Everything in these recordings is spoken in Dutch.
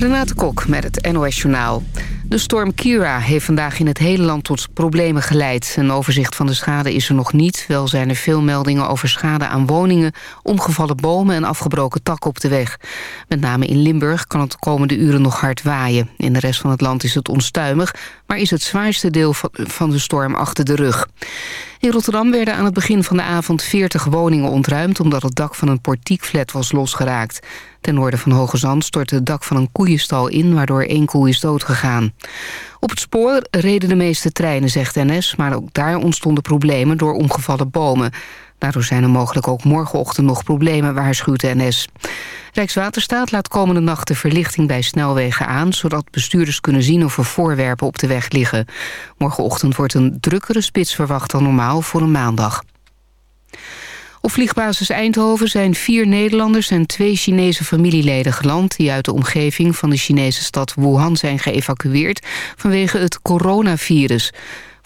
Renate Kok met het NOS Journaal. De storm Kira heeft vandaag in het hele land tot problemen geleid. Een overzicht van de schade is er nog niet. Wel zijn er veel meldingen over schade aan woningen... omgevallen bomen en afgebroken takken op de weg. Met name in Limburg kan het de komende uren nog hard waaien. In de rest van het land is het onstuimig... maar is het zwaarste deel van de storm achter de rug. In Rotterdam werden aan het begin van de avond 40 woningen ontruimd... omdat het dak van een portiekflat was losgeraakt. Ten noorden van Hoge Zand stortte het dak van een koeienstal in... waardoor één koe is doodgegaan. Op het spoor reden de meeste treinen, zegt NS... maar ook daar ontstonden problemen door omgevallen bomen. Daardoor zijn er mogelijk ook morgenochtend nog problemen, waarschuwt de NS. Rijkswaterstaat laat komende nacht de verlichting bij snelwegen aan... zodat bestuurders kunnen zien of er voorwerpen op de weg liggen. Morgenochtend wordt een drukkere spits verwacht dan normaal voor een maandag. Op vliegbasis Eindhoven zijn vier Nederlanders en twee Chinese familieleden geland... die uit de omgeving van de Chinese stad Wuhan zijn geëvacueerd... vanwege het coronavirus.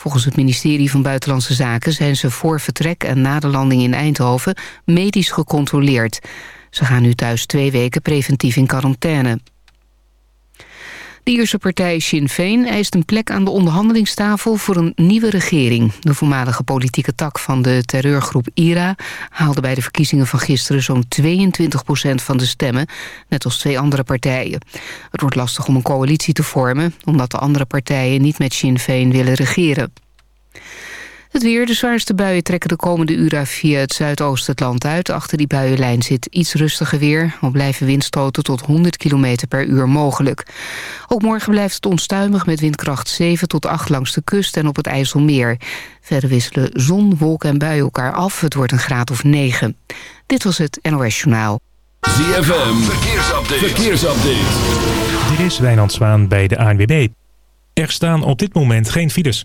Volgens het ministerie van Buitenlandse Zaken zijn ze voor vertrek... en na de landing in Eindhoven medisch gecontroleerd. Ze gaan nu thuis twee weken preventief in quarantaine. De Ierse partij Sinn Féin eist een plek aan de onderhandelingstafel voor een nieuwe regering. De voormalige politieke tak van de terreurgroep IRA haalde bij de verkiezingen van gisteren zo'n 22% van de stemmen, net als twee andere partijen. Het wordt lastig om een coalitie te vormen, omdat de andere partijen niet met Sinn Féin willen regeren. Het weer, de zwaarste buien trekken de komende uren via het zuidoosten het land uit. Achter die buienlijn zit iets rustiger weer. Al blijven windstoten tot 100 km per uur mogelijk. Ook morgen blijft het onstuimig met windkracht 7 tot 8 langs de kust en op het IJsselmeer. Verder wisselen zon, wolken en buien elkaar af. Het wordt een graad of 9. Dit was het NOS Journaal. ZFM, verkeersupdate. verkeersupdate. Dit is Wijnand Zwaan bij de ANWB. Er staan op dit moment geen files.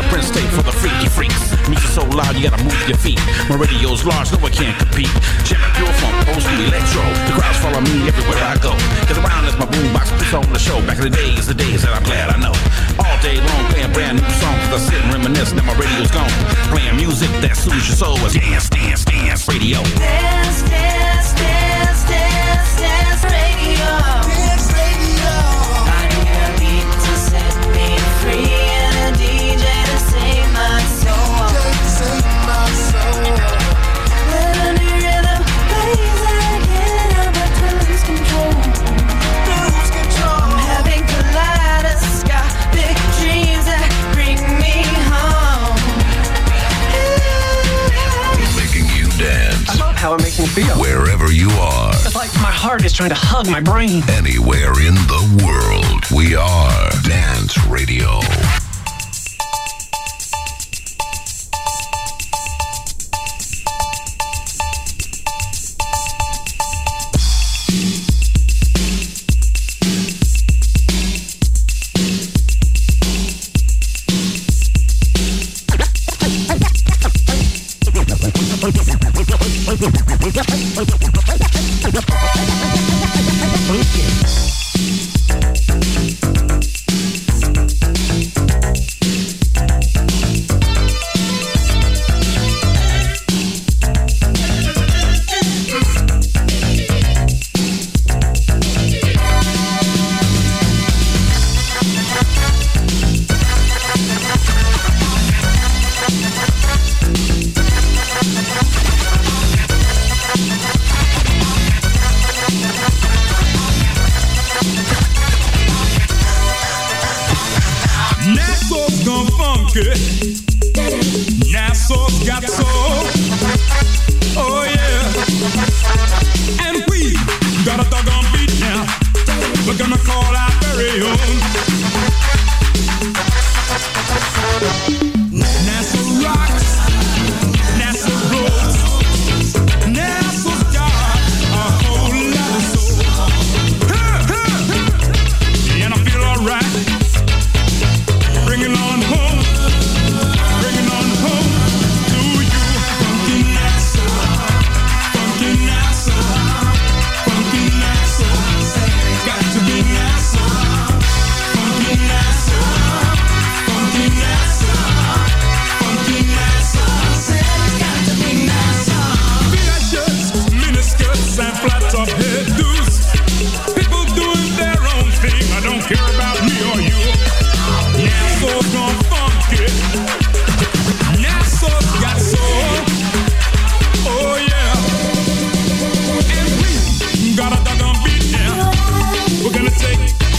A Prince tape for the freaky freaks. Music so loud you gotta move your feet. My radio's large, no one can compete. Check pure funk, old school electro. The crowds follow me everywhere I go. Cause around is my boombox puts on the show. Back in the days, the days that I'm glad I know. All day long playing brand new songs. I sit and reminisce, now my radio's gone. Playing music that soothes your soul. Dance, dance, dance, radio. Dance, dance, dance, how it makes me feel. Wherever you are, It's like my heart is trying to hug my brain. anywhere in the world, we are Dance Radio. Nassau's We're gonna take.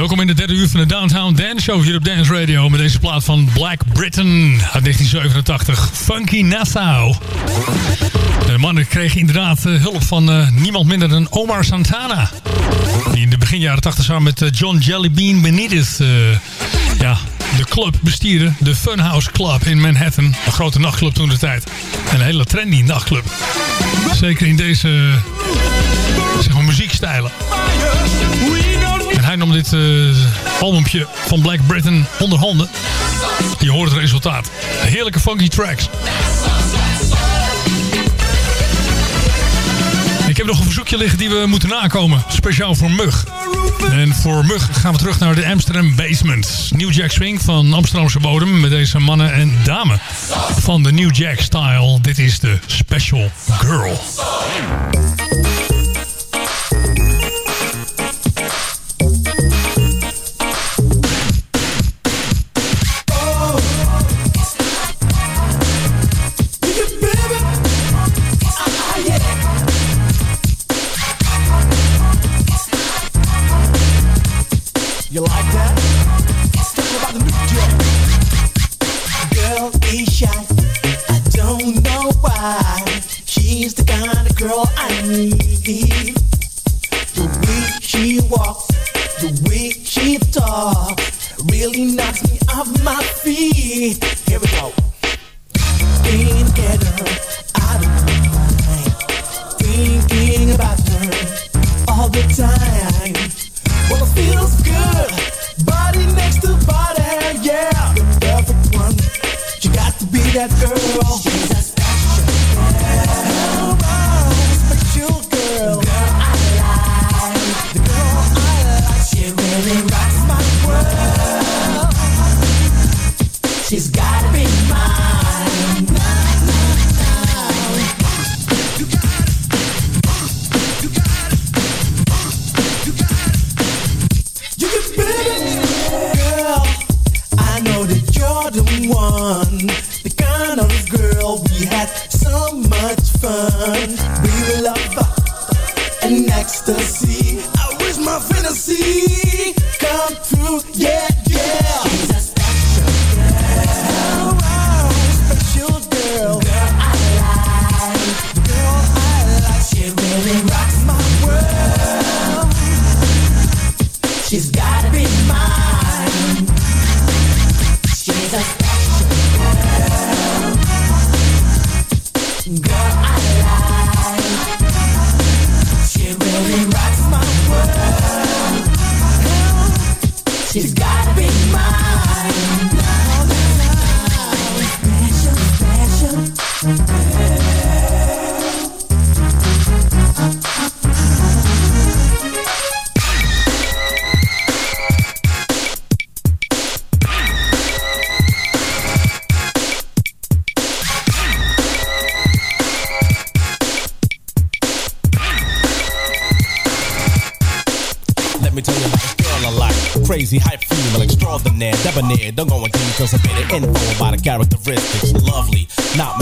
Welkom in de derde uur van de Downtown Dance Show hier op Dance Radio. Met deze plaat van Black Britain uit 1987. Funky Nassau. De man kreeg inderdaad eh, hulp van eh, niemand minder dan Omar Santana. Die in de begin jaren 80 samen met eh, John Jellybean Benitez... eh, ja, de club bestieren. De Funhouse Club in Manhattan. Een grote nachtclub toen de tijd. Een hele trendy nachtclub. Zeker in deze zeg maar, muziekstijlen. Dit eh albumpje van Black Britain onder handen. Je hoort het resultaat. Heerlijke funky tracks. Ik heb nog een verzoekje liggen die we moeten nakomen. Speciaal voor Mug. En voor Mug gaan we terug naar de Amsterdam Basement. New Jack Swing van Amsterdamse bodem. Met deze mannen en dame van de New Jack Style. Dit is de Special Girl. That girl.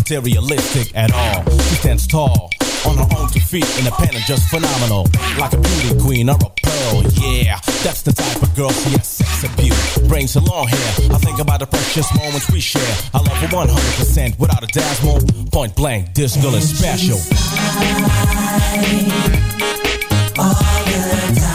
Materialistic at all. She stands tall, on her own two feet, independent, just phenomenal. Like a beauty queen or a pearl, yeah. That's the type of girl she has sex appeal. Brings her long hair. I think about the precious moments we share. I love her 100% without a dazzle. Point blank, this girl is special. You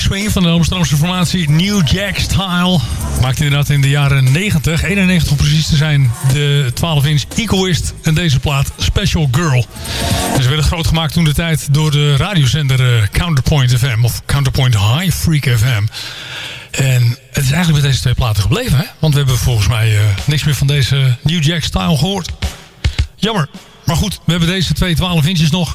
Swing van de Amsterdamse formatie New Jack Style. Maakte inderdaad in de jaren 90, 91 om precies te zijn, de 12-inch Egoist en deze plaat Special Girl. Ze werden groot gemaakt toen de tijd door de radiozender eh, Counterpoint FM of Counterpoint High Freak FM. En het is eigenlijk met deze twee platen gebleven, hè? Want we hebben volgens mij eh, niks meer van deze New Jack Style gehoord. Jammer. Maar goed, we hebben deze twee 12 inches nog.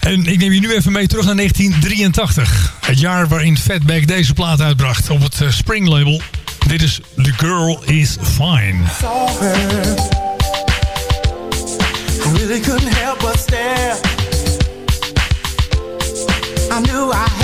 En ik neem je nu even mee terug naar 1983. Het jaar waarin Fatback deze plaat uitbracht op het eh, Spring label. Dit is The Girl Is Fine. I knew I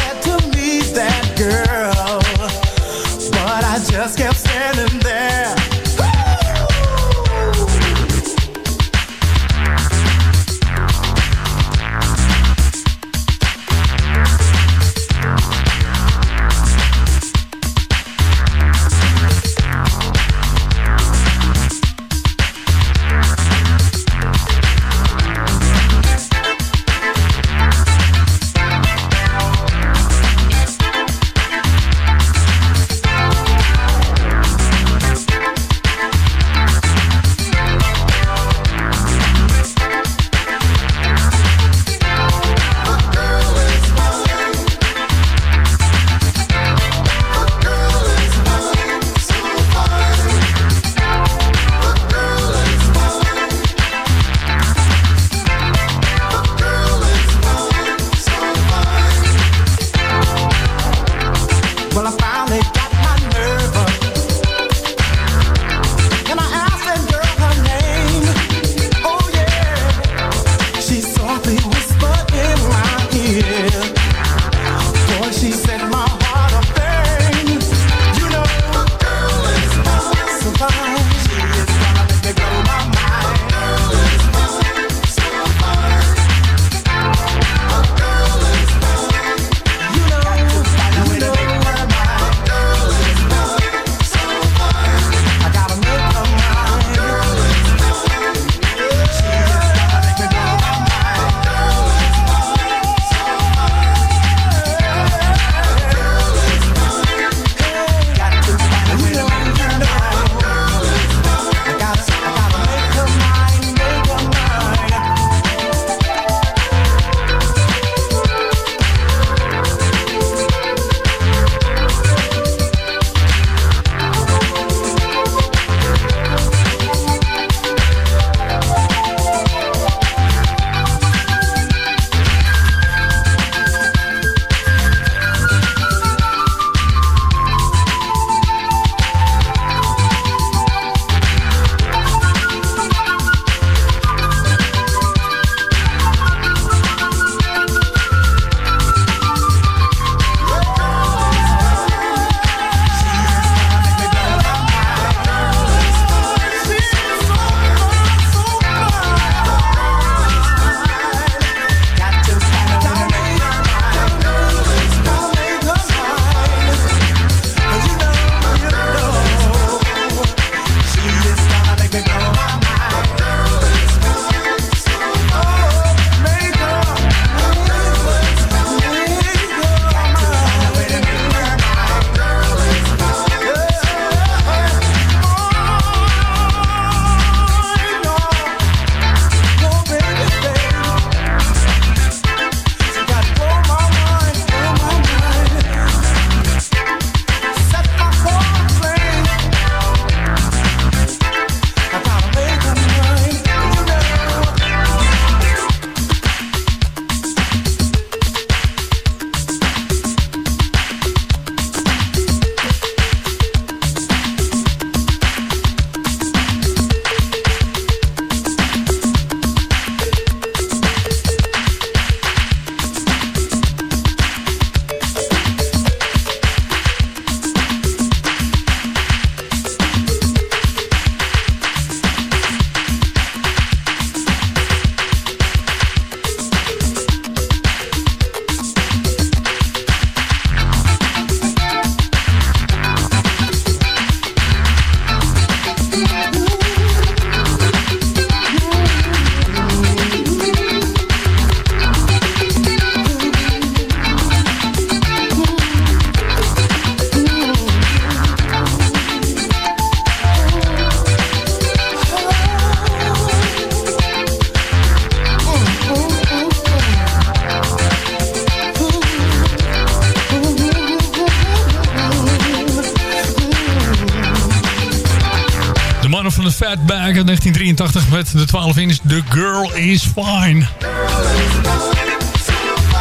1983 met de 12 inch The Girl Is Fine.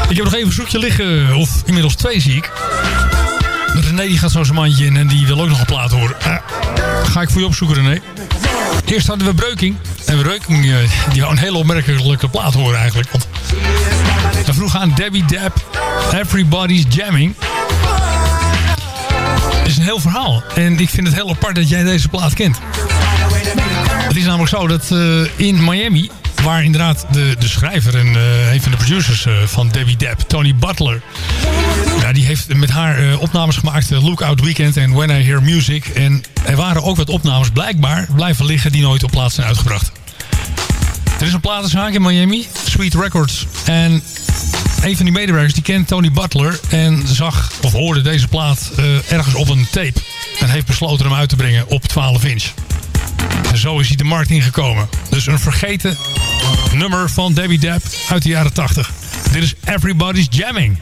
Ik heb nog even een zoekje liggen, of inmiddels twee zie ik. René die gaat zo zijn mandje in en die wil ook nog een plaat horen. Eh, ga ik voor je opzoeken René. Eerst hadden we Breuking. En Breuking eh, die wou een hele opmerkelijke plaat horen eigenlijk. Want we vroegen aan Debbie Dab, Everybody's Jamming. Het is een heel verhaal. En ik vind het heel apart dat jij deze plaat kent. Het is namelijk zo dat eh, in Miami, waar inderdaad de, de schrijver en eh, een van de producers eh, van Debbie Dab, Tony Butler, ja, die heeft met haar opnames gemaakt, Lookout Weekend en When I Hear Music. En er waren ook wat opnames blijkbaar blijven liggen die nooit op plaats zijn uitgebracht. Er is een platenzaak in Miami, Sweet Records. En een van die medewerkers die kent Tony Butler en zag of hoorde deze plaat ergens op een tape. En heeft besloten hem uit te brengen op 12 inch. Zo is hij de markt ingekomen. Dus een vergeten nummer van Debbie Dab uit de jaren 80. Dit is Everybody's Jamming.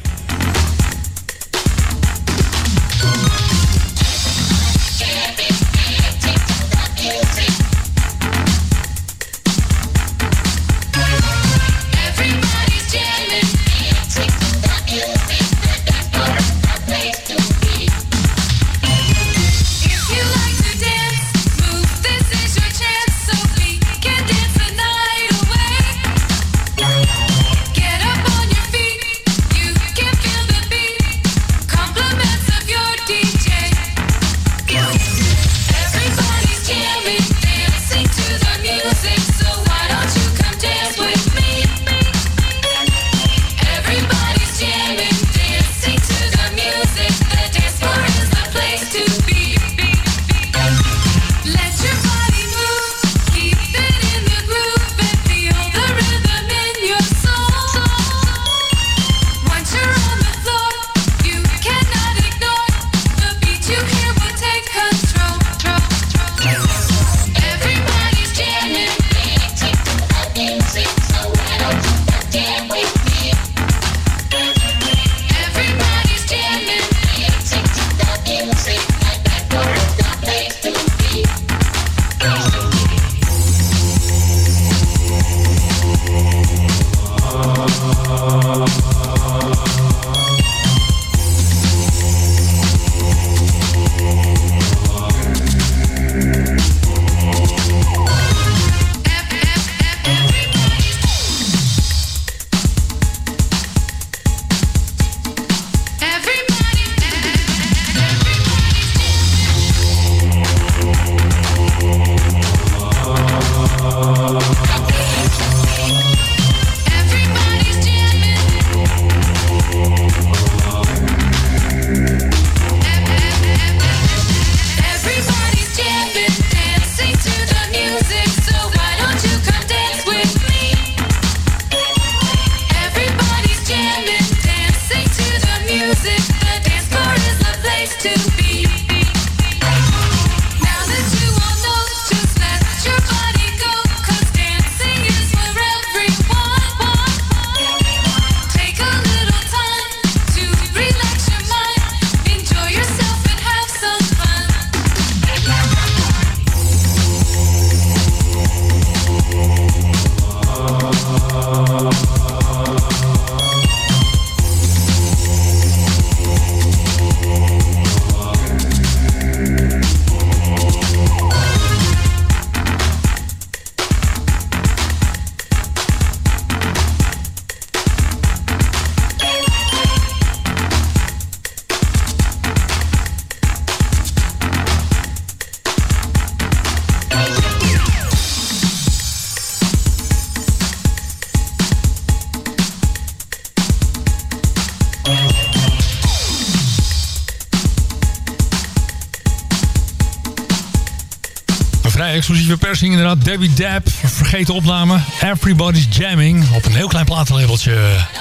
Exclusieve persing inderdaad. Debbie Dab, vergeten opname. Everybody's Jamming. Op een heel klein platenlabeltje.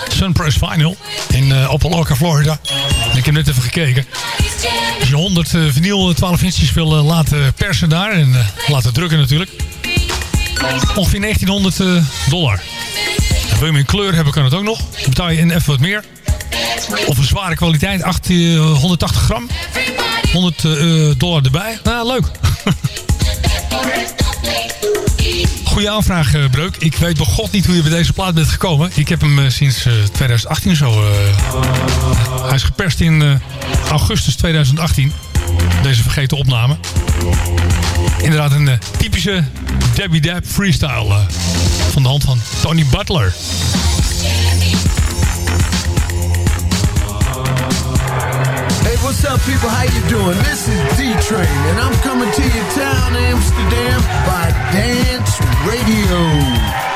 Sunpress Vinyl. In uh, Florida. En ik heb net even gekeken. Als je 100 uh, vinyl 12 inches wil laten persen daar. En laten drukken natuurlijk. Ongeveer 1900 uh, dollar. En wil je in kleur hebben kan het ook nog. Dan betaal je in even wat meer. Of een zware kwaliteit. 8, 180 gram. 100 dollar erbij. Nou, leuk. Goeie aanvraag, eh, Breuk. Ik weet bij god niet hoe je bij deze plaat bent gekomen. Ik heb hem eh, sinds eh, 2018 zo... hij is geperst in augustus 2018. Deze vergeten opname. Inderdaad een typische Debbie Dab freestyle. van de hand van Tony Butler. Hey, what's up, people? How you doing? This is D-Train, and I'm coming to your town, Amsterdam, by Dance Radio.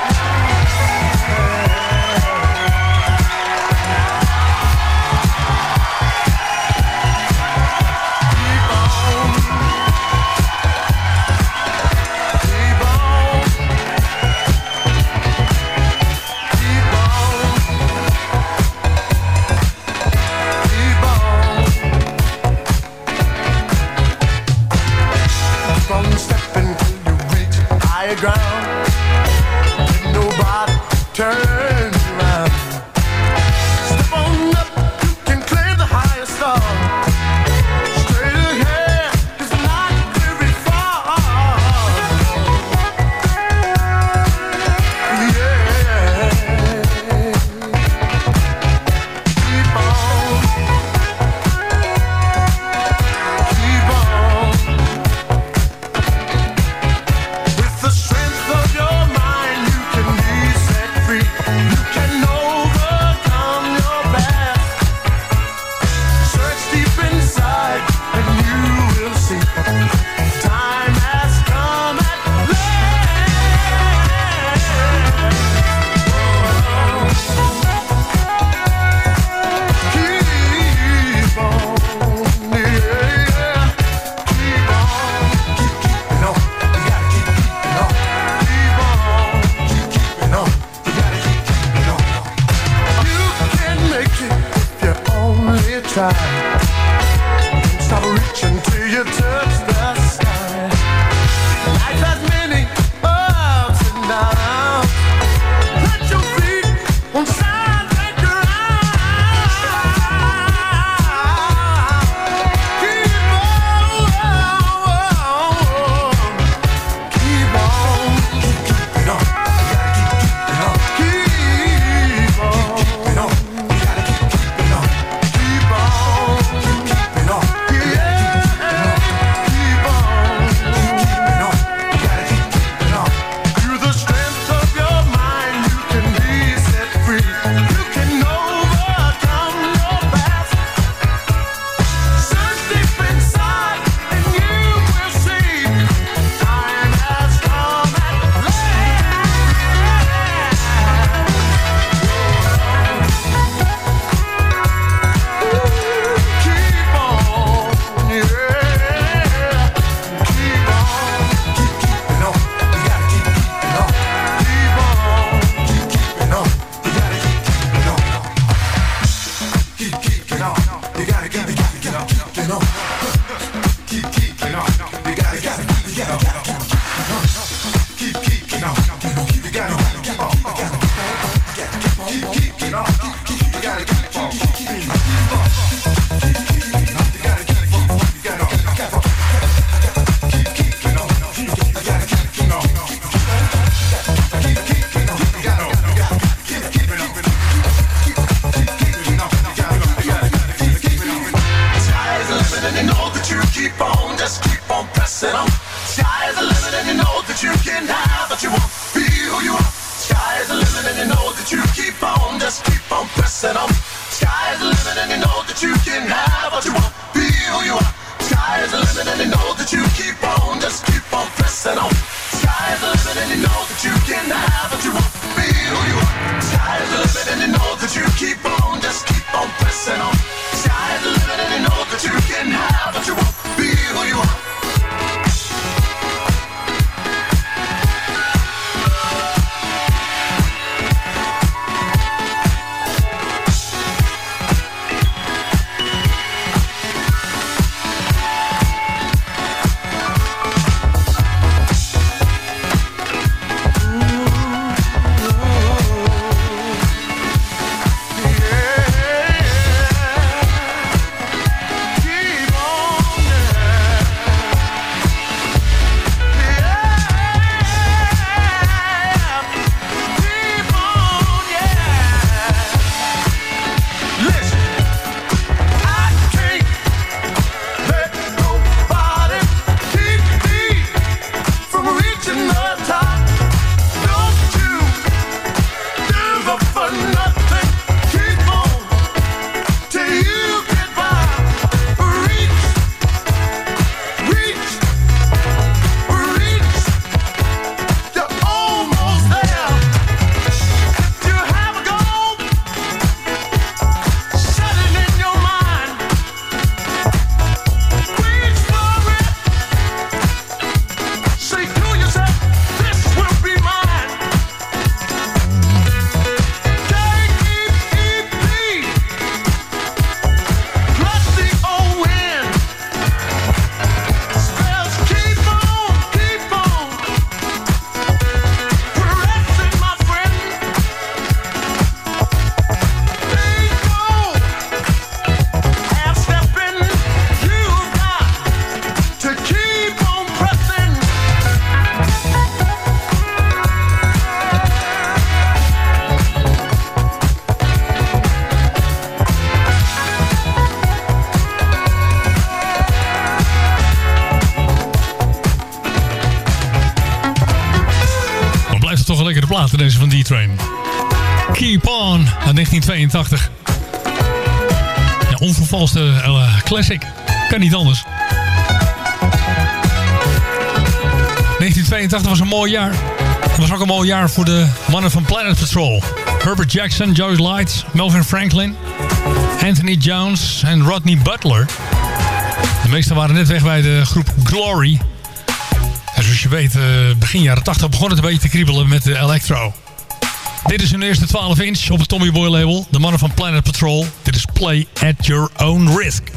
1982. Ja, onvervalste eh, classic. Kan niet anders. 1982 was een mooi jaar. Het was ook een mooi jaar voor de mannen van Planet Patrol. Herbert Jackson, Joyce Lights, Melvin Franklin, Anthony Jones en Rodney Butler. De meesten waren net weg bij de groep Glory. En zoals je weet, eh, begin jaren 80 begon het een beetje te kriebelen met de electro. Dit is hun eerste 12 inch op het Tommy Boy label. De mannen van Planet Patrol. Dit is Play at Your Own Risk.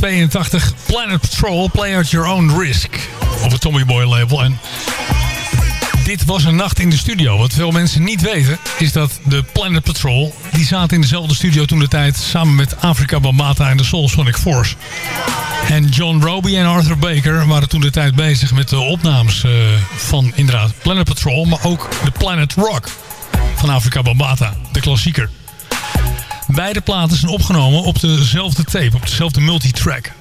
1982. Planet Patrol, Play at Your Own Risk. Op het Tommy Boy label. En dit was een nacht in de studio. Wat veel mensen niet weten, is dat de Planet Patrol... die zaten in dezelfde studio toen de tijd... samen met Afrika Bambata en de Soul Sonic Force. En John Roby en Arthur Baker waren toen de tijd bezig... met de opnames eh, van inderdaad Planet Patrol... maar ook de Planet Rock van Afrika Bambata, de klassieker. Beide platen zijn opgenomen op dezelfde tape, op dezelfde multitrack.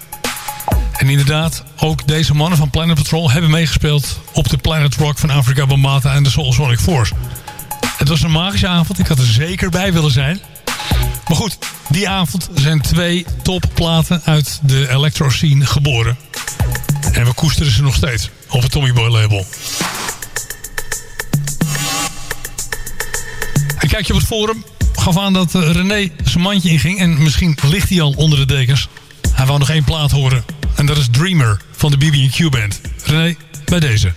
En inderdaad, ook deze mannen van Planet Patrol hebben meegespeeld op de Planet Rock van Afrika Bambata en de Soul Sonic Force. Het was een magische avond, ik had er zeker bij willen zijn. Maar goed, die avond zijn twee topplaten uit de electro scene geboren. En we koesteren ze nog steeds op het Tommy Boy label. En kijk je op het forum, gaf aan dat eh, René zijn mandje inging. En misschien ligt hij al onder de dekens. Hij wou nog één plaat horen. En dat is Dreamer van de BB&Q Band. René, bij deze.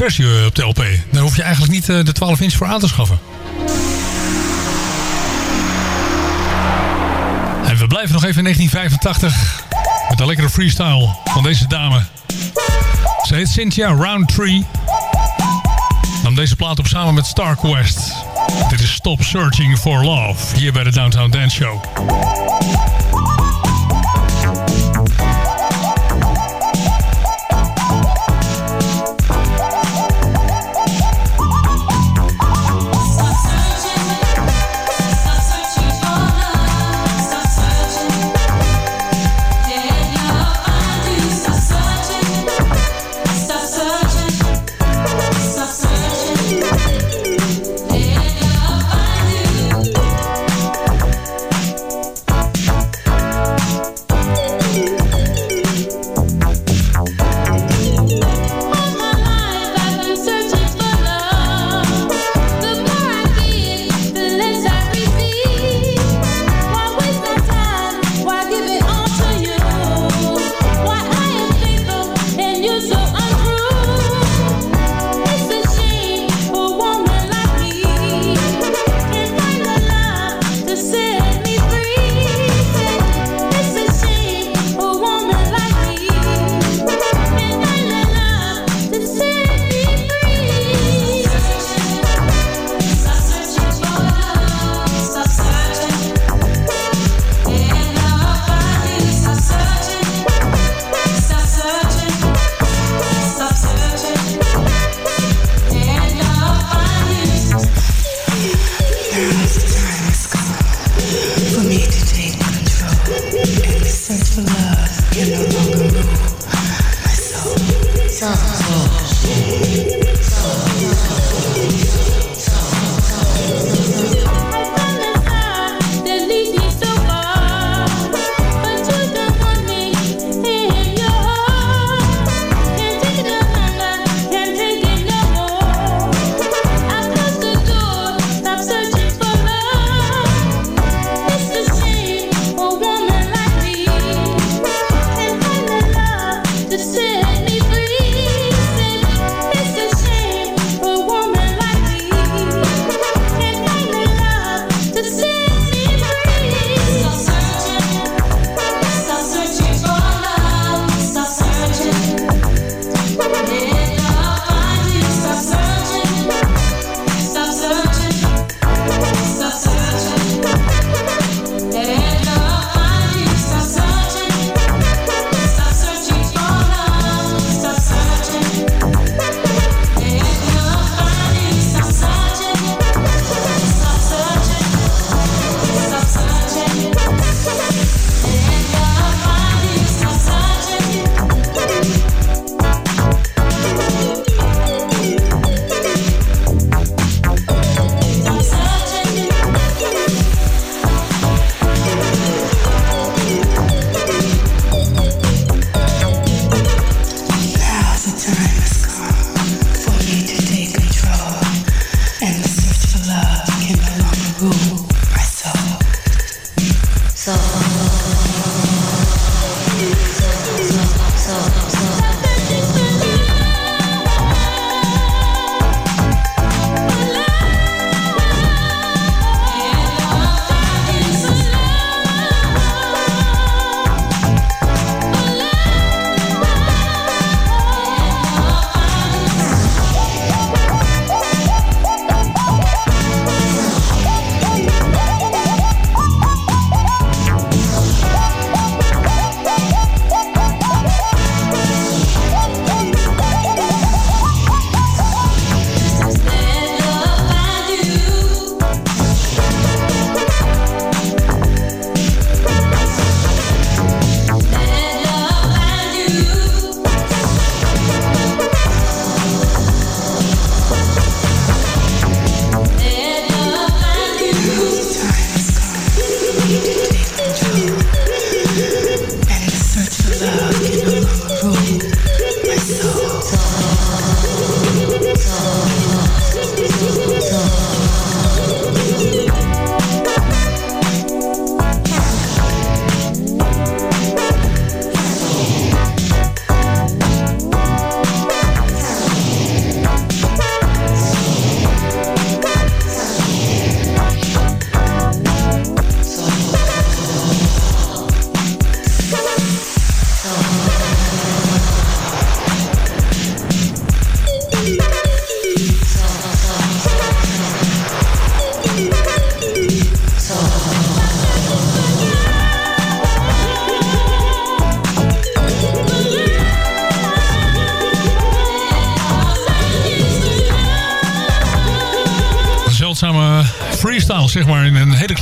Versie eh, op de LP. Daar hoef je eigenlijk niet eh, de 12 inch voor aan te schaffen. En we blijven nog even in 1985. Met een lekkere freestyle van deze dame. Ze heet Cynthia Roundtree. Nam deze plaat op samen met Stark West. Dit is Stop Searching for Love. Hier bij de Downtown Dance Show.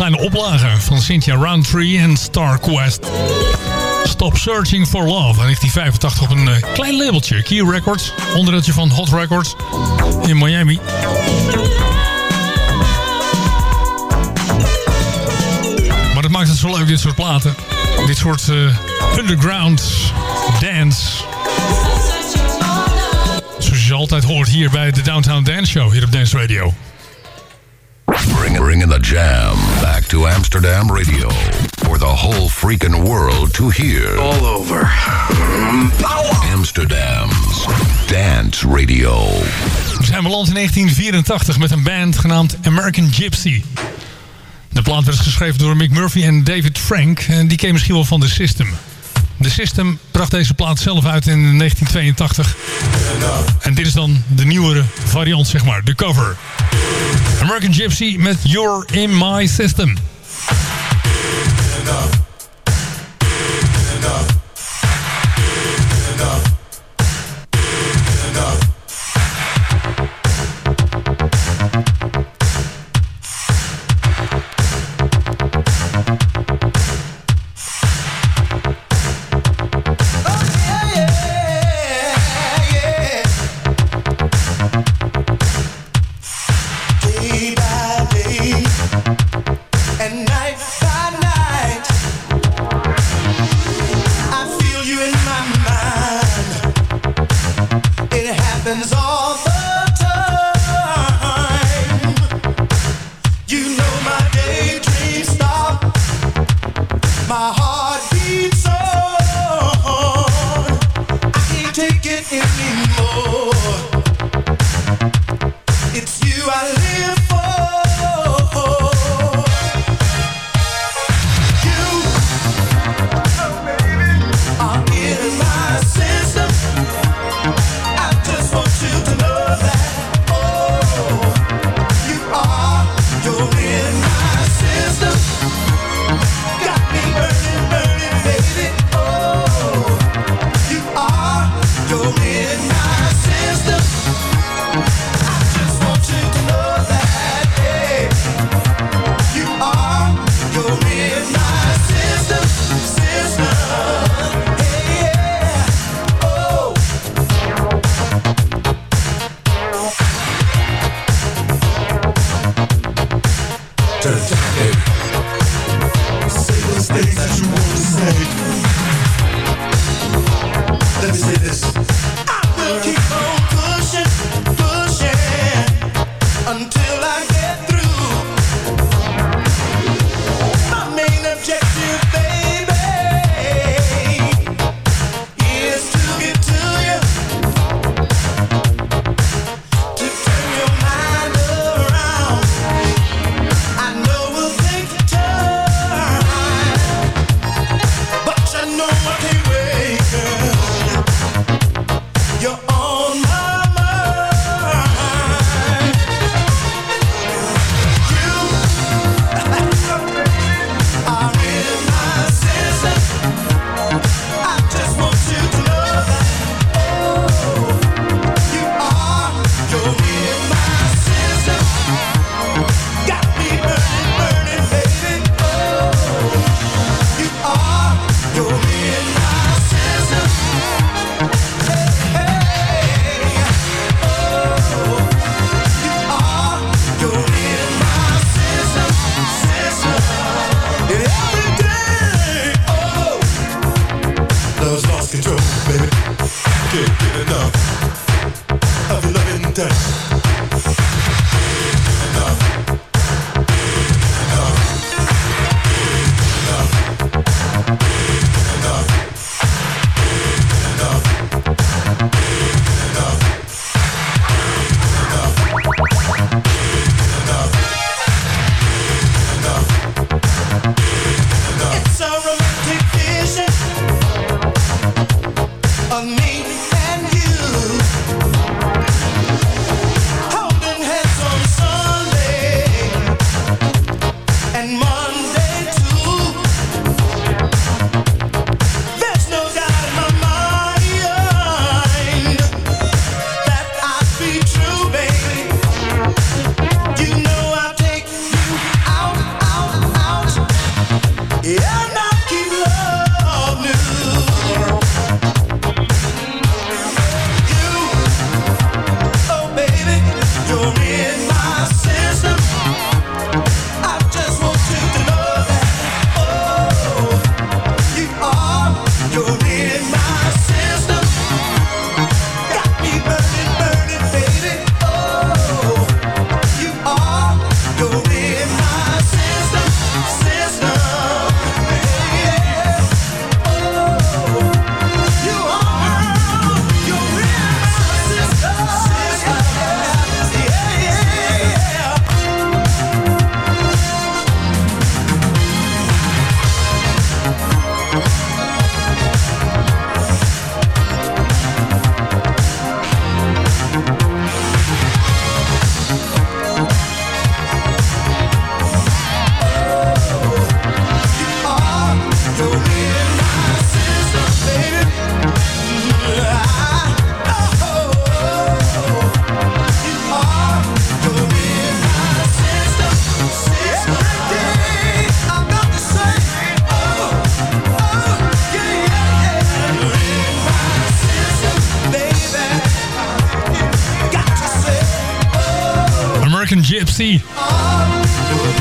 Kleine oplage van Cynthia Roundtree en Star Quest. Stop Searching for Love, 1985 op een eh, klein labeltje, Key Records, onderdeeltje van Hot Records in Miami. Maar dat maakt het zo leuk, dit soort platen. Dit soort eh, underground dance. Zoals je altijd hoort hier bij de Downtown Dance Show, hier op Dance Radio. To Amsterdam Radio for the whole freaking world to hear. All over. Amsterdam's Dance Radio. We zijn beland in 1984 met een band genaamd American Gypsy. De plaat werd geschreven door Mick Murphy en David Frank. En die ken je misschien wel van The System. The System bracht deze plaat zelf uit in 1982. En dit is dan de nieuwere variant, zeg maar. De cover. American Gypsy met You're in My System.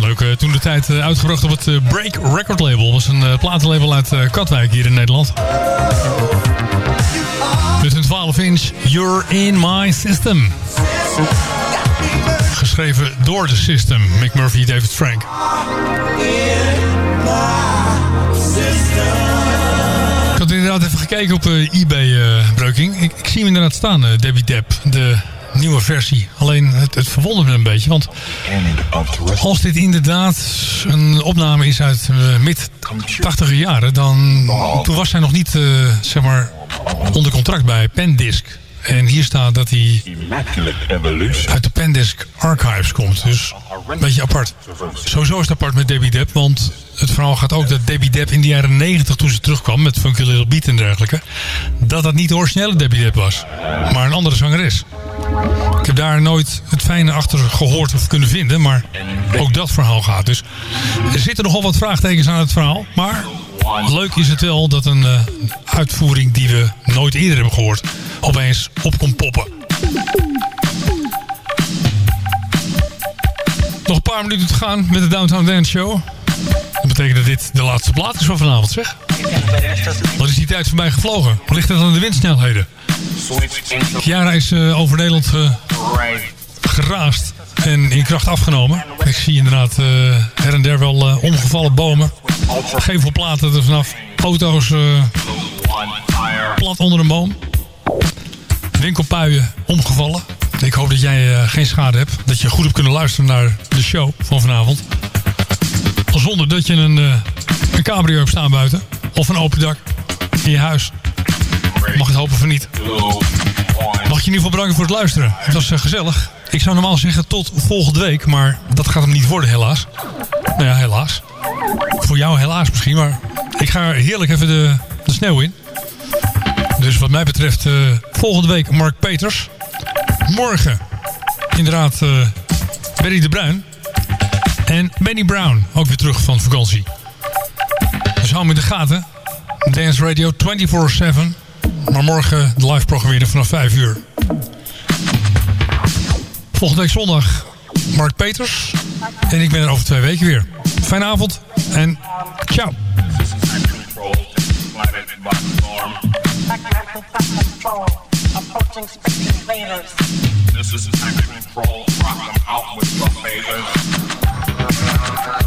Leuk, eh, toen de tijd eh, uitgebracht op het eh, Break Record Label. was een eh, platenlabel uit Katwijk hier in Nederland. Met een 12 inch You're in My System. Geschreven door de System. Mick Murphy, David Frank. Ik had inderdaad even gekeken op eh, eBay, eh Breuking. Ik, zie hem inderdaad staan, Debbie Depp. De nieuwe versie. Alleen het, het verwondert me een beetje. Want als dit inderdaad een opname is uit uh, mid 80 jaren, dan toen was zij nog niet uh, zeg maar onder contract bij Pendisk. En hier staat dat hij uit de Pendisk Archives komt. Dus een beetje apart. Sowieso is het apart met Debbie Depp. Want het verhaal gaat ook dat Debbie Depp in de jaren 90 toen ze terugkwam met Funky Little Beat en dergelijke. Dat dat niet de originele Debbie Depp was. Maar een andere zangeres. Ik heb daar nooit het fijne achter gehoord of kunnen vinden. Maar ook dat verhaal gaat. Dus er zitten nogal wat vraagtekens aan het verhaal. Maar leuk is het wel dat een uh, uitvoering die we nooit eerder hebben gehoord... opeens op komt poppen. Nog een paar minuten te gaan met de Downtown Dance Show. Dat betekent dat dit de laatste plaat is van vanavond, zeg. Wat is die tijd voorbij gevlogen? Wat ligt het aan de windsnelheden? Chiara is uh, over Nederland uh, geraast en in kracht afgenomen. Ik zie inderdaad uh, her en der wel omgevallen bomen. Gevelplaten er vanaf. Auto's plat onder een boom. Winkelpuien omgevallen. Ik hoop dat jij geen schade hebt. Dat je goed hebt kunnen luisteren naar de show van vanavond. Zonder dat je een, uh, een cabrio hebt staan buiten. Of een open dak in je huis. Mag het hopen van niet. Mag je in ieder geval bedanken voor het luisteren. Het was uh, gezellig. Ik zou normaal zeggen tot volgende week. Maar dat gaat hem niet worden helaas. Nou ja, helaas. Voor jou helaas misschien. Maar ik ga heerlijk even de, de sneeuw in. Dus wat mij betreft uh, volgende week Mark Peters. Morgen inderdaad uh, Benny de Bruin. En Benny Brown, ook weer terug van vakantie. Dus hou me in de gaten. Dance Radio 24-7. Maar morgen de live programmeren vanaf 5 uur. Volgende week zondag Mark Peters. En ik ben er over twee weken weer. Fijne avond en ciao. This is Tech Control. Rock them out with. Música